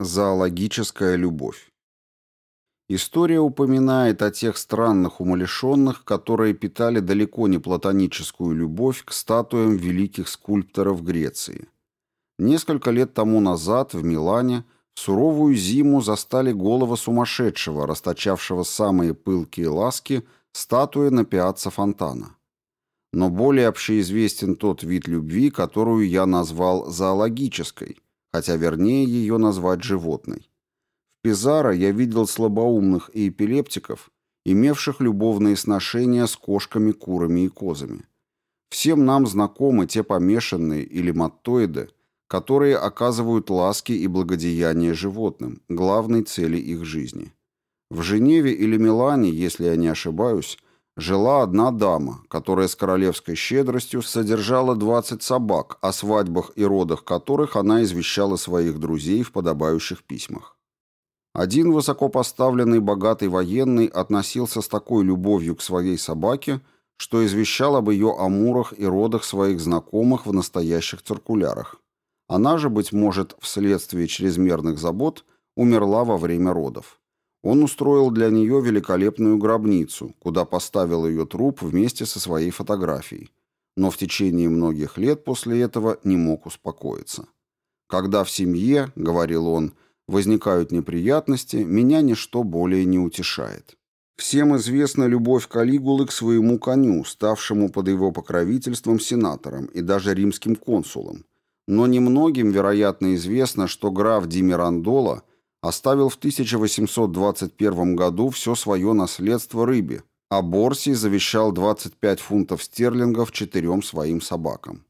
Зоологическая любовь. История упоминает о тех странных умалишенных, которые питали далеко не платоническую любовь к статуям великих скульпторов Греции. Несколько лет тому назад в Милане в суровую зиму застали голого сумасшедшего, расточавшего самые пылкие ласки, статуи на пиацца Фонтана. Но более общеизвестен тот вид любви, которую я назвал зоологической – хотя вернее ее назвать животной. В Пизаро я видел слабоумных и эпилептиков, имевших любовные сношения с кошками, курами и козами. Всем нам знакомы те помешанные или маттоиды, которые оказывают ласки и благодеяния животным, главной цели их жизни. В Женеве или Милане, если я не ошибаюсь, жила одна дама, которая с королевской щедростью содержала 20 собак, о свадьбах и родах которых она извещала своих друзей в подобающих письмах. Один высокопоставленный богатый военный относился с такой любовью к своей собаке, что извещал об ее амурах и родах своих знакомых в настоящих циркулярах. Она же, быть может, вследствие чрезмерных забот, умерла во время родов. Он устроил для нее великолепную гробницу, куда поставил ее труп вместе со своей фотографией, но в течение многих лет после этого не мог успокоиться. «Когда в семье, — говорил он, — возникают неприятности, меня ничто более не утешает». Всем известна любовь Калигулы к своему коню, ставшему под его покровительством сенатором и даже римским консулом. Но немногим, вероятно, известно, что граф Ди Мирандола оставил в 1821 году все свое наследство рыбе, а Борси завещал 25 фунтов стерлингов четырем своим собакам.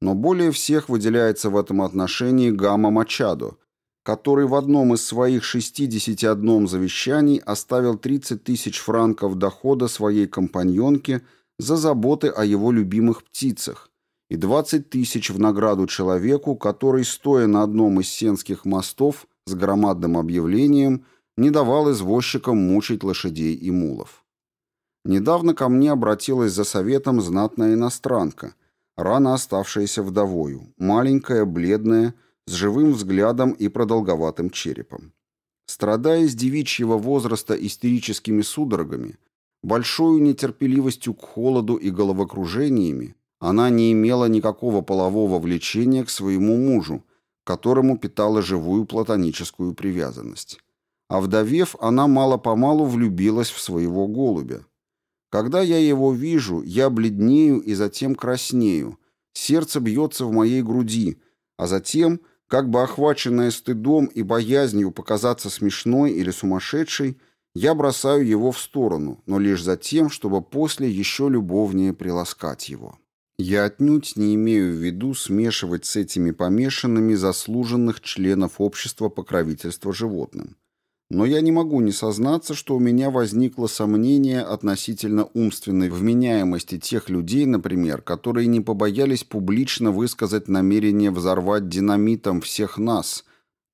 Но более всех выделяется в этом отношении Гамма Мачадо, который в одном из своих 61 завещаний оставил 30 тысяч франков дохода своей компаньонке за заботы о его любимых птицах и 20 тысяч в награду человеку, который, стоя на одном из сенских мостов, с громадным объявлением не давал извозчикам мучить лошадей и мулов. Недавно ко мне обратилась за советом знатная иностранка, рано оставшаяся вдовою, маленькая, бледная, с живым взглядом и продолговатым черепом. Страдая с девичьего возраста истерическими судорогами, большой нетерпеливостью к холоду и головокружениями, она не имела никакого полового влечения к своему мужу, которому питала живую платоническую привязанность. А вдовев, она мало-помалу влюбилась в своего голубя. Когда я его вижу, я бледнею и затем краснею, сердце бьется в моей груди, а затем, как бы охваченная стыдом и боязнью показаться смешной или сумасшедшей, я бросаю его в сторону, но лишь за тем, чтобы после еще любовнее приласкать его. Я отнюдь не имею в виду смешивать с этими помешанными заслуженных членов общества покровительства животным. Но я не могу не сознаться, что у меня возникло сомнение относительно умственной вменяемости тех людей, например, которые не побоялись публично высказать намерение взорвать динамитом всех нас,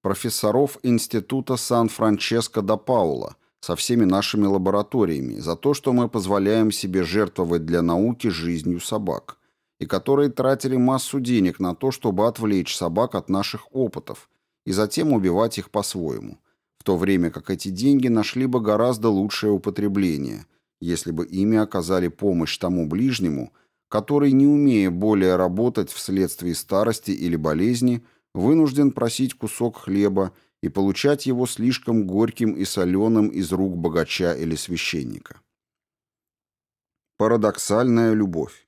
профессоров Института Сан-Франческо да Паула, со всеми нашими лабораториями, за то, что мы позволяем себе жертвовать для науки жизнью собак – и которые тратили массу денег на то, чтобы отвлечь собак от наших опытов и затем убивать их по-своему, в то время как эти деньги нашли бы гораздо лучшее употребление, если бы ими оказали помощь тому ближнему, который, не умея более работать вследствие старости или болезни, вынужден просить кусок хлеба и получать его слишком горьким и соленым из рук богача или священника. Парадоксальная любовь.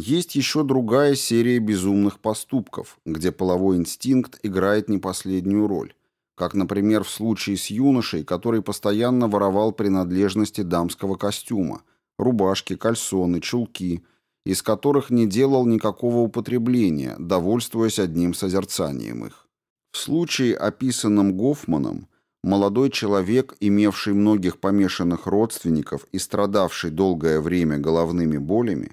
Есть еще другая серия безумных поступков, где половой инстинкт играет не последнюю роль, как, например, в случае с юношей, который постоянно воровал принадлежности дамского костюма, рубашки, кальсоны, чулки, из которых не делал никакого употребления, довольствуясь одним созерцанием их. В случае, описанном Гофманом, молодой человек, имевший многих помешанных родственников и страдавший долгое время головными болями,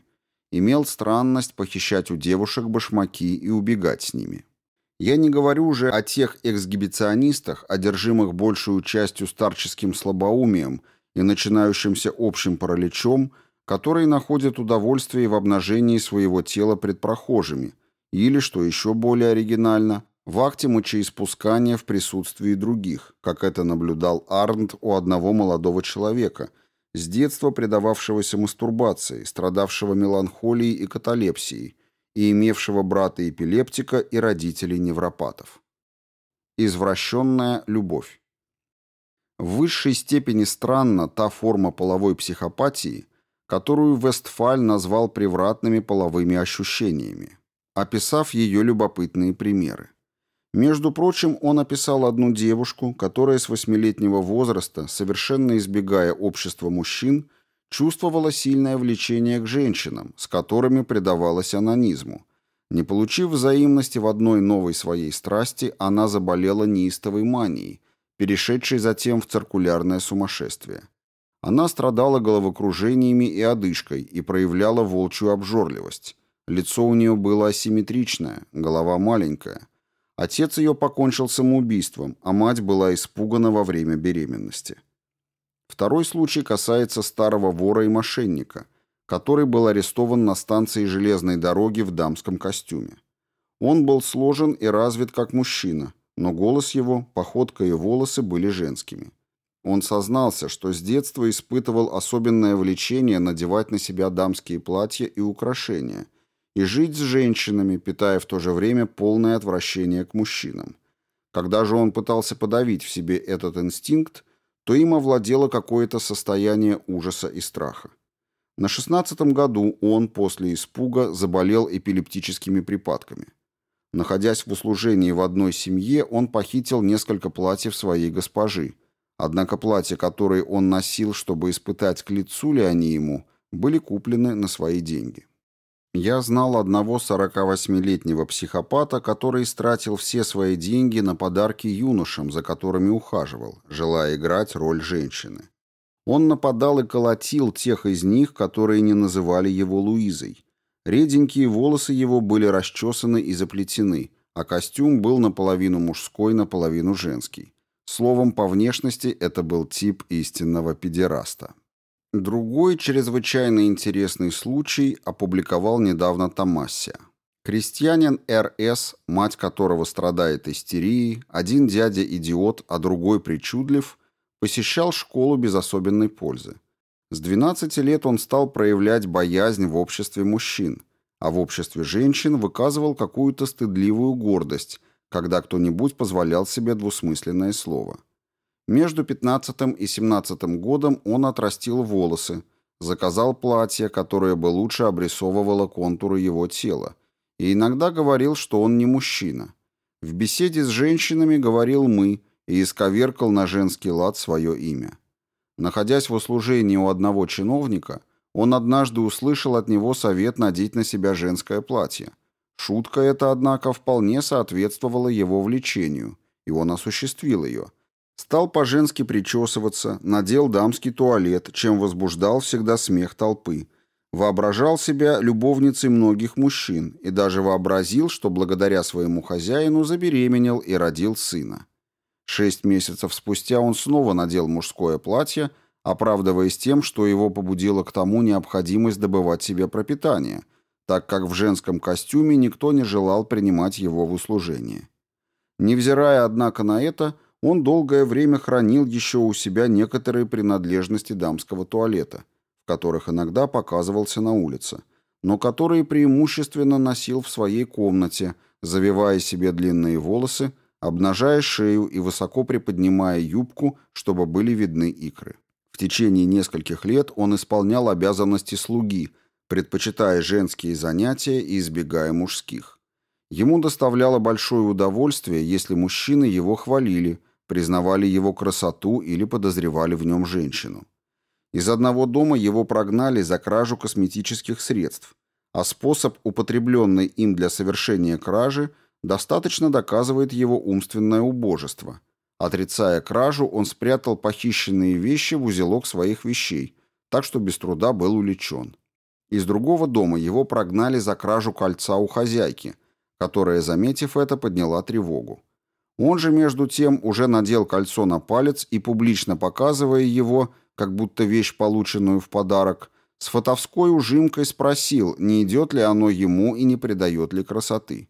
имел странность похищать у девушек башмаки и убегать с ними. Я не говорю уже о тех эксгибиционистах, одержимых большую частью старческим слабоумием и начинающимся общим параличом, которые находят удовольствие в обнажении своего тела пред прохожими, или, что еще более оригинально, в акте мочеиспускания в присутствии других, как это наблюдал Арнт у одного молодого человека, с детства предававшегося мастурбации, страдавшего меланхолией и каталепсией, и имевшего брата-эпилептика и родителей невропатов. Извращенная любовь. В высшей степени странна та форма половой психопатии, которую Вестфаль назвал превратными половыми ощущениями, описав ее любопытные примеры. Между прочим, он описал одну девушку, которая с восьмилетнего возраста, совершенно избегая общества мужчин, чувствовала сильное влечение к женщинам, с которыми предавалась анонизму. Не получив взаимности в одной новой своей страсти, она заболела неистовой манией, перешедшей затем в циркулярное сумасшествие. Она страдала головокружениями и одышкой и проявляла волчью обжорливость. Лицо у нее было асимметричное, голова маленькая. Отец ее покончил самоубийством, а мать была испугана во время беременности. Второй случай касается старого вора и мошенника, который был арестован на станции железной дороги в дамском костюме. Он был сложен и развит как мужчина, но голос его, походка и волосы были женскими. Он сознался, что с детства испытывал особенное влечение надевать на себя дамские платья и украшения и жить с женщинами, питая в то же время полное отвращение к мужчинам. Когда же он пытался подавить в себе этот инстинкт, то им овладело какое-то состояние ужаса и страха. На шестнадцатом году он после испуга заболел эпилептическими припадками. Находясь в услужении в одной семье, он похитил несколько платьев своей госпожи. Однако платья, которые он носил, чтобы испытать, к лицу ли они ему, были куплены на свои деньги. Я знал одного 48-летнего психопата, который истратил все свои деньги на подарки юношам, за которыми ухаживал, желая играть роль женщины. Он нападал и колотил тех из них, которые не называли его Луизой. Реденькие волосы его были расчесаны и заплетены, а костюм был наполовину мужской, наполовину женский. Словом, по внешности это был тип истинного педераста. Другой чрезвычайно интересный случай опубликовал недавно Томасия. Крестьянин Р.С., мать которого страдает истерией, один дядя идиот, а другой причудлив, посещал школу без особенной пользы. С 12 лет он стал проявлять боязнь в обществе мужчин, а в обществе женщин выказывал какую-то стыдливую гордость, когда кто-нибудь позволял себе двусмысленное слово. Между 15 и 17 годом он отрастил волосы, заказал платье, которое бы лучше обрисовывало контуры его тела, и иногда говорил, что он не мужчина. В беседе с женщинами говорил «мы» и исковеркал на женский лад свое имя. Находясь в услужении у одного чиновника, он однажды услышал от него совет надеть на себя женское платье. Шутка эта, однако, вполне соответствовала его влечению, и он осуществил ее – Стал по-женски причесываться, надел дамский туалет, чем возбуждал всегда смех толпы. Воображал себя любовницей многих мужчин и даже вообразил, что благодаря своему хозяину забеременел и родил сына. Шесть месяцев спустя он снова надел мужское платье, оправдываясь тем, что его побудила к тому необходимость добывать себе пропитание, так как в женском костюме никто не желал принимать его в услужение. Невзирая, однако, на это, он долгое время хранил еще у себя некоторые принадлежности дамского туалета, в которых иногда показывался на улице, но которые преимущественно носил в своей комнате, завивая себе длинные волосы, обнажая шею и высоко приподнимая юбку, чтобы были видны икры. В течение нескольких лет он исполнял обязанности слуги, предпочитая женские занятия и избегая мужских. Ему доставляло большое удовольствие, если мужчины его хвалили, признавали его красоту или подозревали в нем женщину. Из одного дома его прогнали за кражу косметических средств, а способ, употребленный им для совершения кражи, достаточно доказывает его умственное убожество. Отрицая кражу, он спрятал похищенные вещи в узелок своих вещей, так что без труда был уличен. Из другого дома его прогнали за кражу кольца у хозяйки, которая, заметив это, подняла тревогу. Он же, между тем, уже надел кольцо на палец и, публично показывая его, как будто вещь, полученную в подарок, с фотовской ужимкой спросил, не идет ли оно ему и не придает ли красоты.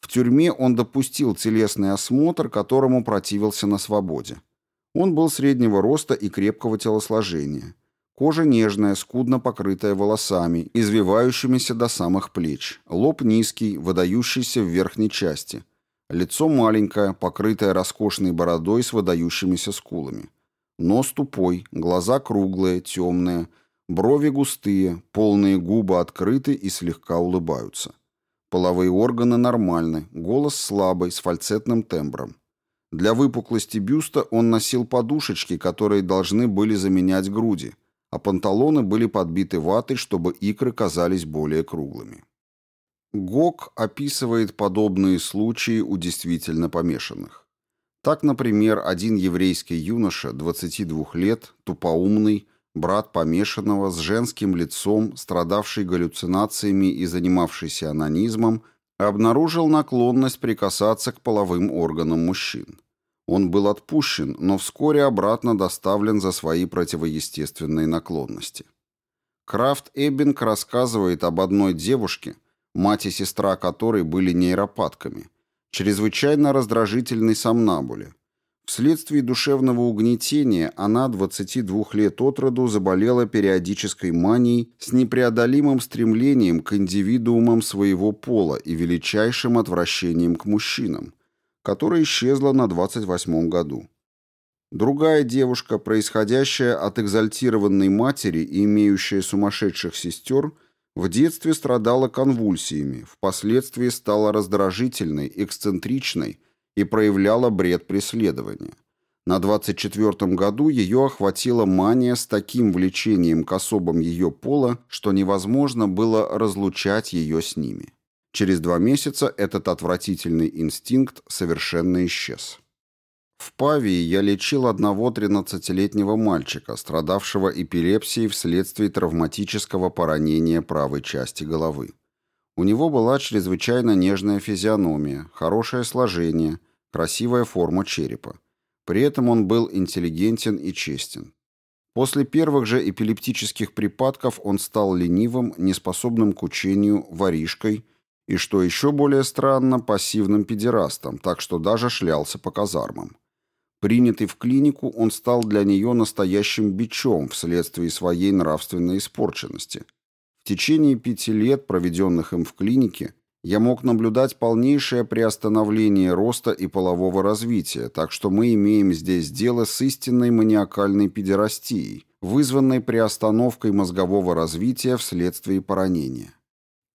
В тюрьме он допустил телесный осмотр, которому противился на свободе. Он был среднего роста и крепкого телосложения. Кожа нежная, скудно покрытая волосами, извивающимися до самых плеч. Лоб низкий, выдающийся в верхней части. Лицо маленькое, покрытое роскошной бородой с выдающимися скулами. Нос тупой, глаза круглые, темные, брови густые, полные губы открыты и слегка улыбаются. Половые органы нормальны, голос слабый, с фальцетным тембром. Для выпуклости бюста он носил подушечки, которые должны были заменять груди, а панталоны были подбиты ватой, чтобы икры казались более круглыми. Гог описывает подобные случаи у действительно помешанных. Так, например, один еврейский юноша, 22 лет, тупоумный, брат помешанного, с женским лицом, страдавший галлюцинациями и занимавшийся анонизмом, обнаружил наклонность прикасаться к половым органам мужчин. Он был отпущен, но вскоре обратно доставлен за свои противоестественные наклонности. Крафт Эббинг рассказывает об одной девушке, мать и сестра которой были нейропатками, чрезвычайно раздражительной сомнамбуле, Вследствие душевного угнетения она 22 лет от роду заболела периодической манией с непреодолимым стремлением к индивидуумам своего пола и величайшим отвращением к мужчинам, которое исчезло на 28 году. Другая девушка, происходящая от экзальтированной матери и имеющая сумасшедших сестер, в детстве страдала конвульсиями, впоследствии стала раздражительной, эксцентричной, и проявляла бред преследования. На 24-м году ее охватила мания с таким влечением к особам ее пола, что невозможно было разлучать ее с ними. Через два месяца этот отвратительный инстинкт совершенно исчез. В Павии я лечил одного 13-летнего мальчика, страдавшего эпилепсией вследствие травматического поранения правой части головы. У него была чрезвычайно нежная физиономия, хорошее сложение, красивая форма черепа. При этом он был интеллигентен и честен. После первых же эпилептических припадков он стал ленивым, неспособным к учению, воришкой и, что еще более странно, пассивным педерастом, так что даже шлялся по казармам. Принятый в клинику, он стал для нее настоящим бичом вследствие своей нравственной испорченности – в течение пяти лет, проведенных им в клинике, я мог наблюдать полнейшее приостановление роста и полового развития, так что мы имеем здесь дело с истинной маниакальной педерастией, вызванной приостановкой мозгового развития вследствие поранения.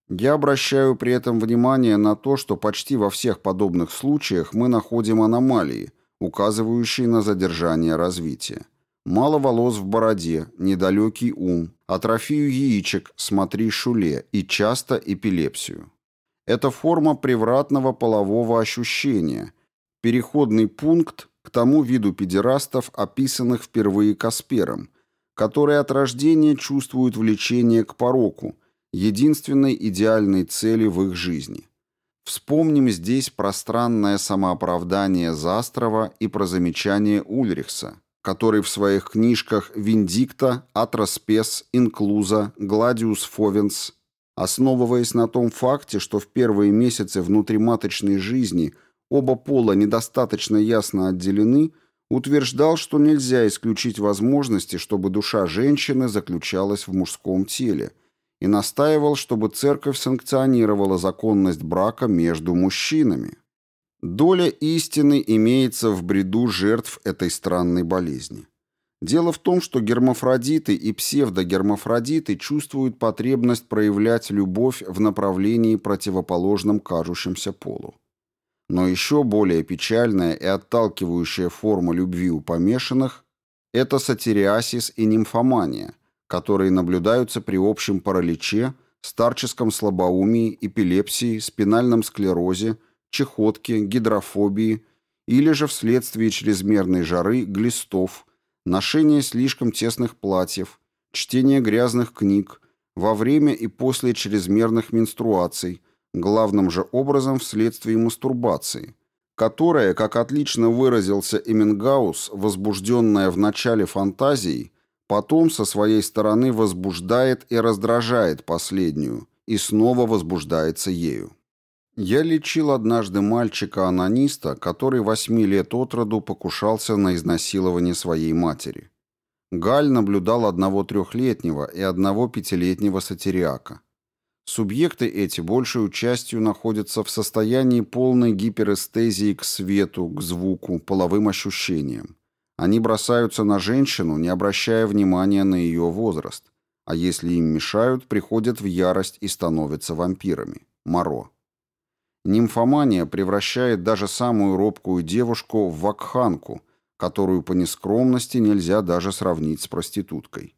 Я обращаю при этом внимание на то, что почти во всех подобных случаях мы находим аномалии, указывающие на задержание развития. Мало волос в бороде, недалекий ум, атрофию яичек, смотри шуле и часто эпилепсию. Это форма превратного полового ощущения, переходный пункт к тому виду педерастов, описанных впервые Каспером, которые от рождения чувствуют влечение к пороку, единственной идеальной цели в их жизни. Вспомним здесь пространное самооправдание Застрова и про замечание Ульрихса – который в своих книжках «Виндикта», «Атроспес», «Инклуза», «Гладиус Фовенс», основываясь на том факте, что в первые месяцы внутриматочной жизни оба пола недостаточно ясно отделены, утверждал, что нельзя исключить возможности, чтобы душа женщины заключалась в мужском теле, и настаивал, чтобы церковь санкционировала законность брака между мужчинами. Доля истины имеется в бреду жертв этой странной болезни. Дело в том, что гермафродиты и псевдогермафродиты чувствуют потребность проявлять любовь в направлении противоположном кажущемуся полу. Но еще более печальная и отталкивающая форма любви у помешанных – это сатириасис и нимфомания, которые наблюдаются при общем параличе, старческом слабоумии, эпилепсии, спинальном склерозе – чехотки, гидрофобии или же вследствие чрезмерной жары, глистов, ношения слишком тесных платьев, чтения грязных книг, во время и после чрезмерных менструаций, главным же образом вследствие мастурбации, которая, как отлично выразился Эменгаус, возбужденная в начале фантазией, потом со своей стороны возбуждает и раздражает последнюю, и снова возбуждается ею. Я лечил однажды мальчика-анониста, который восьми лет от роду покушался на изнасилование своей матери. Галь наблюдал одного трехлетнего и одного пятилетнего сатириака. Субъекты эти большей частью находятся в состоянии полной гиперэстезии к свету, к звуку, половым ощущениям. Они бросаются на женщину, не обращая внимания на ее возраст, а если им мешают, приходят в ярость и становятся вампирами. Моро. Нимфомания превращает даже самую робкую девушку в вакханку, которую по нескромности нельзя даже сравнить с проституткой.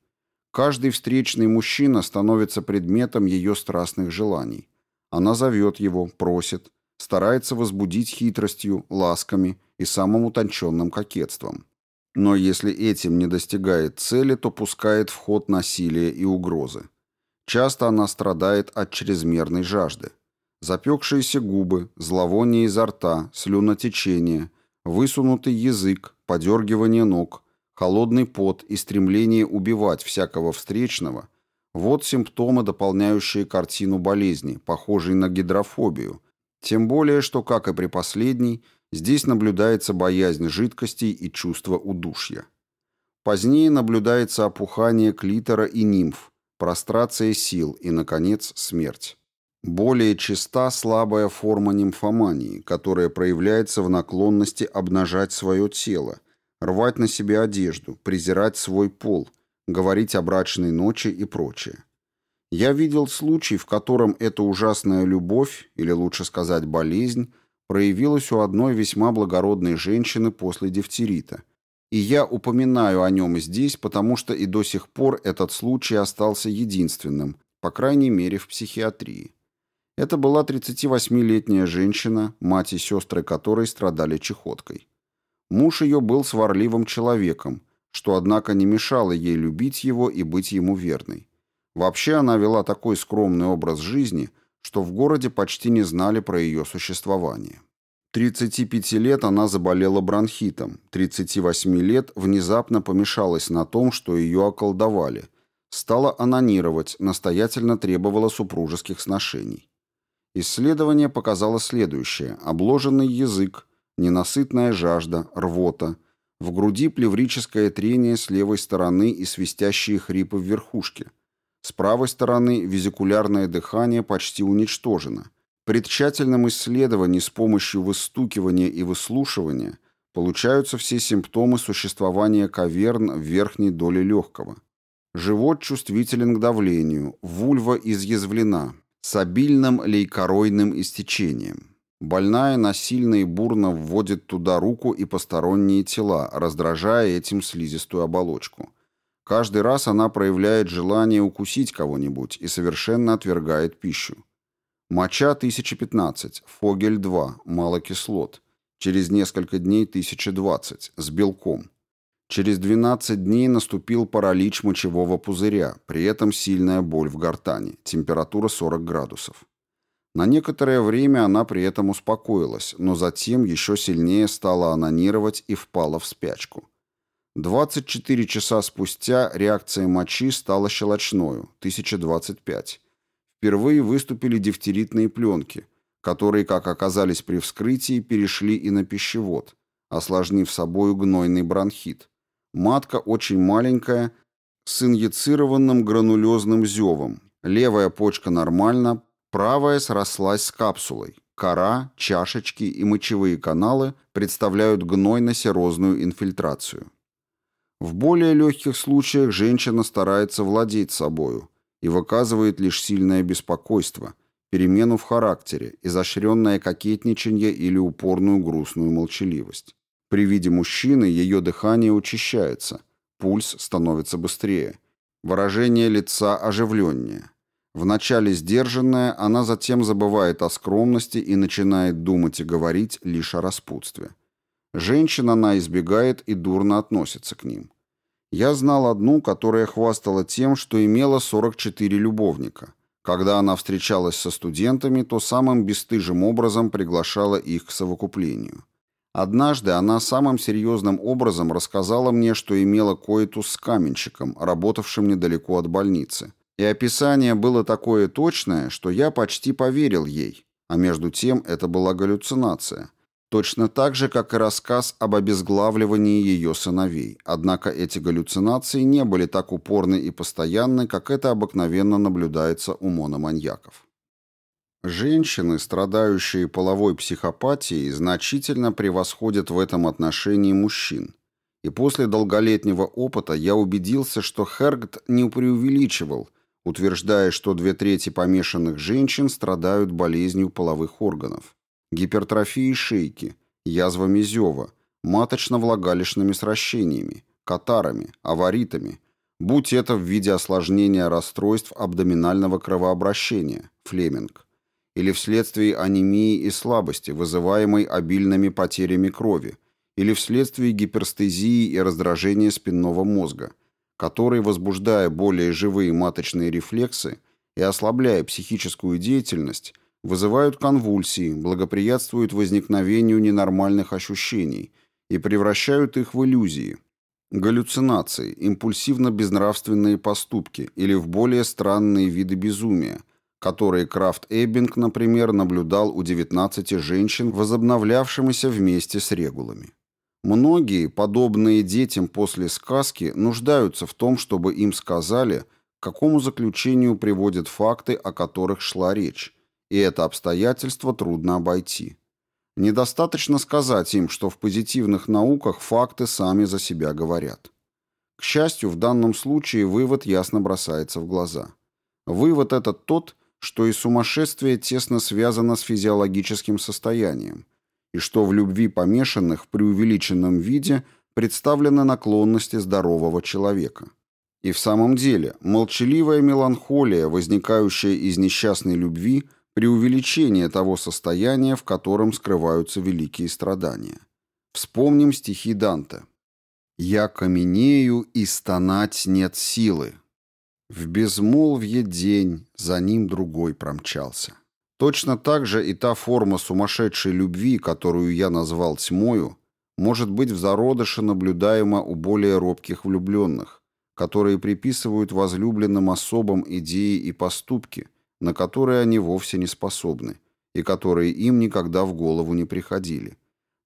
Каждый встречный мужчина становится предметом ее страстных желаний. Она зовет его, просит, старается возбудить хитростью, ласками и самым утонченным кокетством. Но если этим не достигает цели, то пускает в ход насилие и угрозы. Часто она страдает от чрезмерной жажды. Запекшиеся губы, зловоние изо рта, слюнотечение, высунутый язык, подергивание ног, холодный пот и стремление убивать всякого встречного – вот симптомы, дополняющие картину болезни, похожей на гидрофобию, тем более, что, как и при последней, здесь наблюдается боязнь жидкостей и чувство удушья. Позднее наблюдается опухание клитора и нимф, прострация сил и, наконец, смерть. Более чиста слабая форма нимфомании, которая проявляется в наклонности обнажать свое тело, рвать на себе одежду, презирать свой пол, говорить о брачной ночи и прочее. Я видел случай, в котором эта ужасная любовь, или лучше сказать болезнь, проявилась у одной весьма благородной женщины после дифтерита. И я упоминаю о нем здесь, потому что и до сих пор этот случай остался единственным, по крайней мере в психиатрии. Это была 38-летняя женщина, мать и сестры которой страдали чехоткой. Муж ее был сварливым человеком, что, однако, не мешало ей любить его и быть ему верной. Вообще она вела такой скромный образ жизни, что в городе почти не знали про ее существование. 35 лет она заболела бронхитом, 38 лет внезапно помешалась на том, что ее околдовали, стала анонировать, настоятельно требовала супружеских сношений. Исследование показало следующее. Обложенный язык, ненасытная жажда, рвота, в груди плеврическое трение с левой стороны и свистящие хрипы в верхушке. С правой стороны визикулярное дыхание почти уничтожено. При тщательном исследовании с помощью выстукивания и выслушивания получаются все симптомы существования каверн в верхней доле легкого. Живот чувствителен к давлению, вульва изъязвлена, с обильным лейкоройным истечением. Больная насильно и бурно вводит туда руку и посторонние тела, раздражая этим слизистую оболочку. Каждый раз она проявляет желание укусить кого-нибудь и совершенно отвергает пищу. Моча 1015, Фогель 2, мало кислот. Через несколько дней 1020, с белком. Через 12 дней наступил паралич мочевого пузыря, при этом сильная боль в гортани, температура 40 градусов. На некоторое время она при этом успокоилась, но затем еще сильнее стала анонировать и впала в спячку. 24 часа спустя реакция мочи стала щелочною, 1025. Впервые выступили дифтеритные пленки, которые, как оказались при вскрытии, перешли и на пищевод, осложнив собою гнойный бронхит. Матка очень маленькая, с инъецированным гранулезным зевом. Левая почка нормально, правая срослась с капсулой. Кора, чашечки и мочевые каналы представляют гнойно-серозную инфильтрацию. В более легких случаях женщина старается владеть собою и выказывает лишь сильное беспокойство, перемену в характере, изощренное кокетничанье или упорную грустную молчаливость. При виде мужчины ее дыхание учащается, пульс становится быстрее, выражение лица оживленнее. Вначале сдержанная, она затем забывает о скромности и начинает думать и говорить лишь о распутстве. Женщин она избегает и дурно относится к ним. Я знал одну, которая хвастала тем, что имела 44 любовника. Когда она встречалась со студентами, то самым бесстыжим образом приглашала их к совокуплению. Однажды она самым серьезным образом рассказала мне, что имела коитус с каменщиком, работавшим недалеко от больницы. И описание было такое точное, что я почти поверил ей. А между тем это была галлюцинация. Точно так же, как и рассказ об обезглавливании ее сыновей. Однако эти галлюцинации не были так упорны и постоянны, как это обыкновенно наблюдается у мономаньяков. Женщины, страдающие половой психопатией, значительно превосходят в этом отношении мужчин. И после долголетнего опыта я убедился, что Хергт не преувеличивал, утверждая, что две трети помешанных женщин страдают болезнью половых органов, гипертрофией шейки, язвами зева, маточно-влагалищными сращениями, катарами, аваритами, будь это в виде осложнения расстройств абдоминального кровообращения, флеминг, или вследствие анемии и слабости, вызываемой обильными потерями крови, или вследствие гиперстезии и раздражения спинного мозга, который, возбуждая более живые маточные рефлексы и ослабляя психическую деятельность, вызывают конвульсии, благоприятствуют возникновению ненормальных ощущений и превращают их в иллюзии, галлюцинации, импульсивно-безнравственные поступки или в более странные виды безумия, которые Крафт Эббинг, например, наблюдал у 19 женщин, возобновлявшимися вместе с регулами. Многие, подобные детям после сказки, нуждаются в том, чтобы им сказали, к какому заключению приводят факты, о которых шла речь, и это обстоятельство трудно обойти. Недостаточно сказать им, что в позитивных науках факты сами за себя говорят. К счастью, в данном случае вывод ясно бросается в глаза. Вывод этот тот, что и сумасшествие тесно связано с физиологическим состоянием, и что в любви помешанных в преувеличенном виде представлены наклонности здорового человека. И в самом деле, молчаливая меланхолия, возникающая из несчастной любви, преувеличение того состояния, в котором скрываются великие страдания. Вспомним стихи Данте. «Я каменею, и стонать нет силы, в безмолвье день, за ним другой промчался. Точно так же и та форма сумасшедшей любви, которую я назвал тьмою, может быть в зародыше наблюдаема у более робких влюбленных, которые приписывают возлюбленным особам идеи и поступки, на которые они вовсе не способны, и которые им никогда в голову не приходили.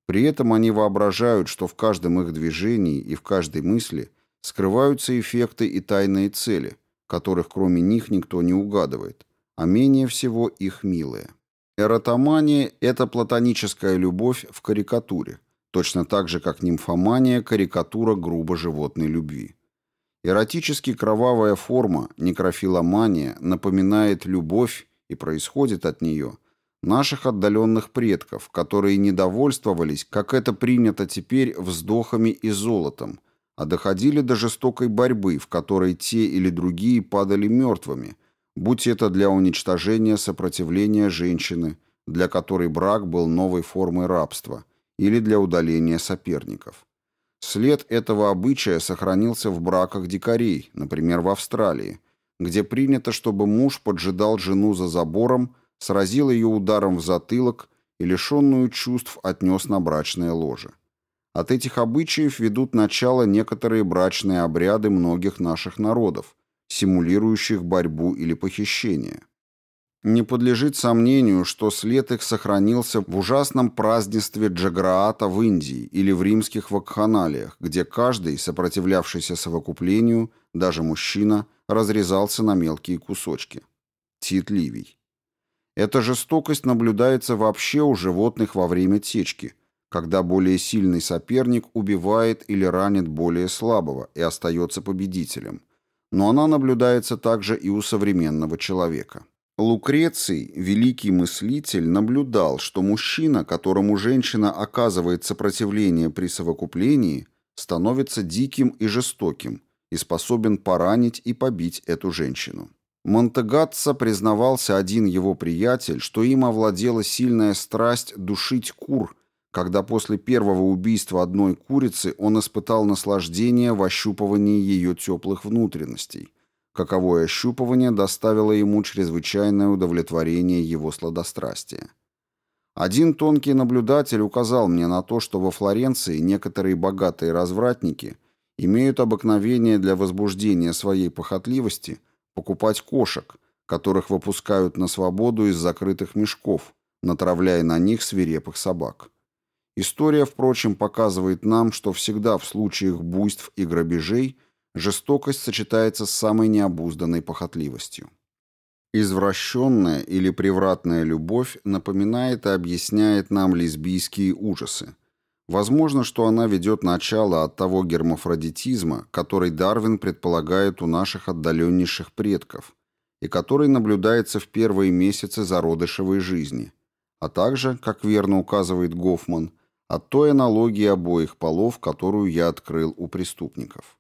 При этом они воображают, что в каждом их движении и в каждой мысли скрываются эффекты и тайные цели, которых кроме них никто не угадывает, а менее всего их милые. Эротомания – это платоническая любовь в карикатуре, точно так же, как нимфомания – карикатура грубо животной любви. Эротически кровавая форма, некрофиломания, напоминает любовь и происходит от нее – наших отдаленных предков, которые недовольствовались, как это принято теперь, вздохами и золотом – а доходили до жестокой борьбы, в которой те или другие падали мертвыми, будь это для уничтожения сопротивления женщины, для которой брак был новой формой рабства, или для удаления соперников. След этого обычая сохранился в браках дикарей, например, в Австралии, где принято, чтобы муж поджидал жену за забором, сразил ее ударом в затылок и лишенную чувств отнес на брачное ложе. От этих обычаев ведут начало некоторые брачные обряды многих наших народов, симулирующих борьбу или похищение. Не подлежит сомнению, что след их сохранился в ужасном празднестве Джаграата в Индии или в римских вакханалиях, где каждый, сопротивлявшийся совокуплению, даже мужчина, разрезался на мелкие кусочки. Тит Ливий. Эта жестокость наблюдается вообще у животных во время течки – когда более сильный соперник убивает или ранит более слабого и остается победителем. Но она наблюдается также и у современного человека. Лукреций, великий мыслитель, наблюдал, что мужчина, которому женщина оказывает сопротивление при совокуплении, становится диким и жестоким и способен поранить и побить эту женщину. Монтегатца признавался один его приятель, что им овладела сильная страсть душить кур – когда после первого убийства одной курицы он испытал наслаждение в ощупывании ее теплых внутренностей. Каковое ощупывание доставило ему чрезвычайное удовлетворение его сладострастия. Один тонкий наблюдатель указал мне на то, что во Флоренции некоторые богатые развратники имеют обыкновение для возбуждения своей похотливости покупать кошек, которых выпускают на свободу из закрытых мешков, натравляя на них свирепых собак. История, впрочем, показывает нам, что всегда в случаях буйств и грабежей жестокость сочетается с самой необузданной похотливостью. Извращенная или превратная любовь напоминает и объясняет нам лесбийские ужасы. Возможно, что она ведет начало от того гермафродитизма, который Дарвин предполагает у наших отдаленнейших предков, и который наблюдается в первые месяцы зародышевой жизни, а также, как верно указывает Гофман, от той аналогии обоих полов, которую я открыл у преступников.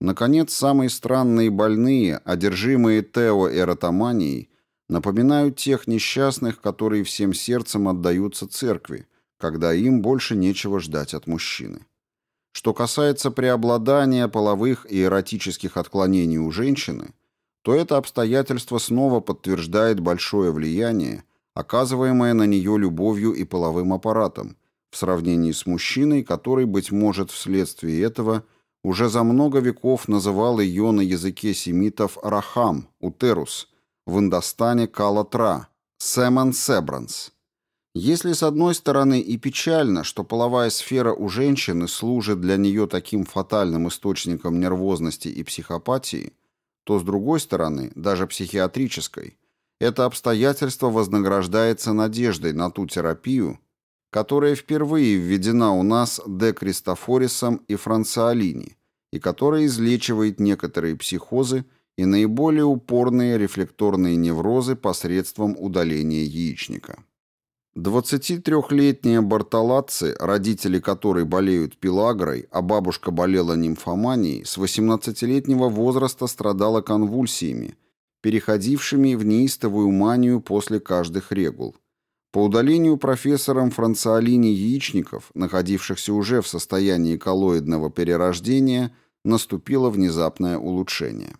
Наконец, самые странные больные, одержимые теоэротоманией, напоминают тех несчастных, которые всем сердцем отдаются церкви, когда им больше нечего ждать от мужчины. Что касается преобладания половых и эротических отклонений у женщины, то это обстоятельство снова подтверждает большое влияние, оказываемое на нее любовью и половым аппаратом, в сравнении с мужчиной, который, быть может, вследствие этого уже за много веков называл ее на языке семитов Рахам, Утерус, в Индостане Калатра, Семан Себранс. Если с одной стороны и печально, что половая сфера у женщины служит для нее таким фатальным источником нервозности и психопатии, то с другой стороны, даже психиатрической, это обстоятельство вознаграждается надеждой на ту терапию, которая впервые введена у нас Де Кристофорисом и Франциолини, и которая излечивает некоторые психозы и наиболее упорные рефлекторные неврозы посредством удаления яичника. 23-летняя Бартолацци, родители которой болеют пилагрой, а бабушка болела нимфоманией, с 18-летнего возраста страдала конвульсиями, переходившими в неистовую манию после каждых регул – по удалению профессором Франциолини яичников, находившихся уже в состоянии коллоидного перерождения, наступило внезапное улучшение.